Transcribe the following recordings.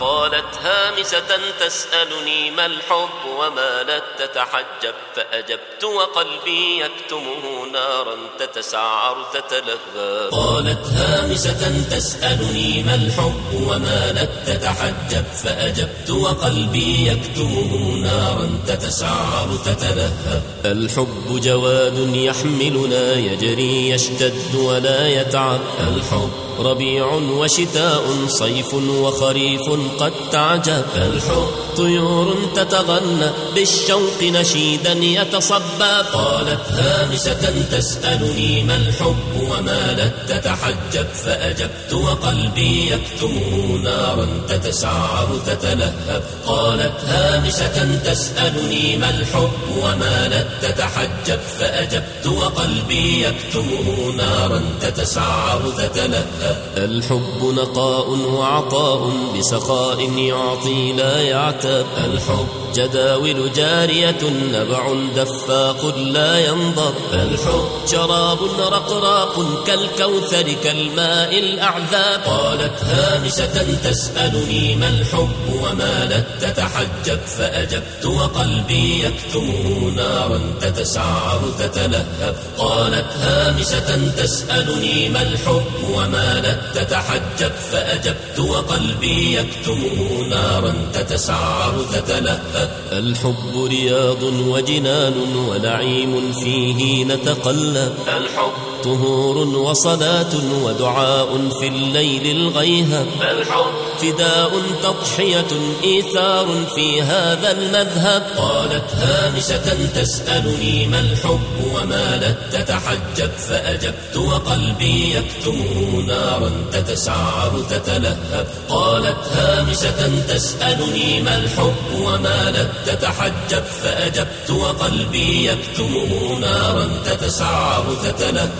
قالت هامسة تسألني ما الحب وما لا تتحجب فأجبت وقلبي يكتمه نارا تتسعر تتلهى. قالت هامسة تسألني ما الحب وما لا تتحجب فأجبت وقلبي يكتمه نارا تتسعر تتلهب الحب جواد يحملنا يجري يشتد ولا يتعب. الحب ربيع وشتاء صيف وخريف قد تعجب. الحب طيور تتغنى بالشوق نشيدا يتصبى. قالت هامسة تسألني ما الحب وما لا تتحجب. فأجبت وقلبي يكتمه نارا تتسعر تتلهب. قالت هامسة تسألني ما الحب وما لا تتحجب. فأجبت وقلبي يكتمه نارا تتسعر تتلهب الحب نقاء وعطاء بسخاء يعطي لا يعتاب الحب جداول جارية نبع دفاق لا ينضب. الحب شراب رقراق كالكوثر كالماء الأعذاب. قالت هامسة تسألني ما الحب وما لا تتحجب. فأجبت وقلبي يكتمه نارا تتسعر تتلهب قالت هامسة تسألني ما الحب وما لا تتحجب فأجبت وقلبي يكتمه نارا تتسعر تتلهب الحب رياض وجنان ونعيم فيه نتقلب الحب طهور وصلاة ودعاء في الليل الغيهب فداء تضحية إيثار في هذا المذهب. قالت هامسة تسألني ما الحب وما لا تتحجب. فأجبت وقلبي يكتمه نارا تتسعر تتلهب. قالت هامسة تسألني ما الحب وما لا تتحجب. فأجبت وقلبي يكتمه نارا تتسعر تتلهب.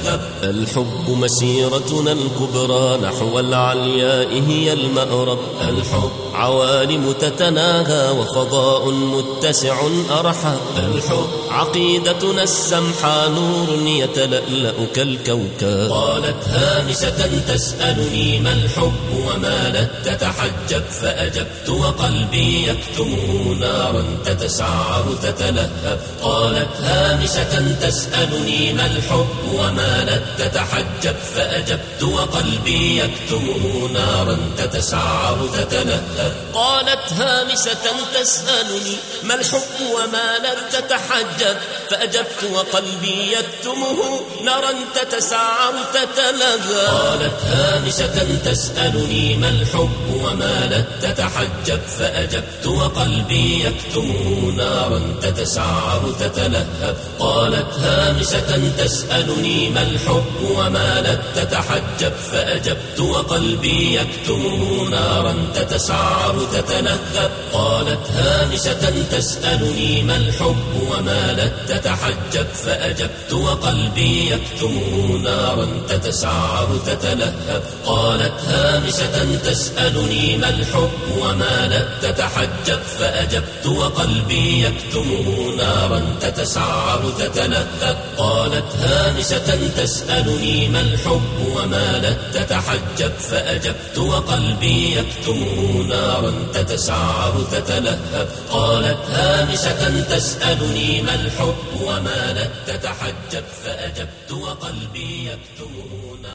الحب مسيرتنا الكبرى نحو العلياء هي المأرب الحب عوالم تتناهى وفضاء متسع أرحب الحب عقيدتنا السمحى نور يتلألأ كالكوكب. قالت هامسة تسألني ما الحب وما لا تتحجب. فأجبت وقلبي يكتمه نارا تتسعر تتلهب. قالت هامسة تسألني ما الحب وما لا تتحجب فأجبت وقلبي يكتمه نارا تتسعر تتلهب قالت هامسة تسألني ما الحب وما لا تتحجب؟ فأجبت وقلبي يكتمه نارا تتسعر تتلهى قالت هامسة تسألني ما الحب وما لا تتحجب؟ فأجبت وقلبي يكتمه نارا تتسعر تتلهب قالت هامسة تسألني ما الحب وما لا تتحجب فأجبت وقلبي يكتمه نارا تتسعر تتلهب. قالت هامسة تسألني ما الحب وما لا تتحجب فأجبت وقلبي يكتمه نارا تتسعر تتلهب. قالت هامسة تسألني ما الحب وما لا تتحجب فأجبت وقلبي يكتمه نارا تتسعر تتلهب. قالت هامسة تسألني ما الحب وما لا تتحجب فأجبت وقلبي يكتمه نارا تتسعر تتلهب. قالت هامسة تسألني ما الحب وما لا تتحجب فأجبت وقلبي يكتمه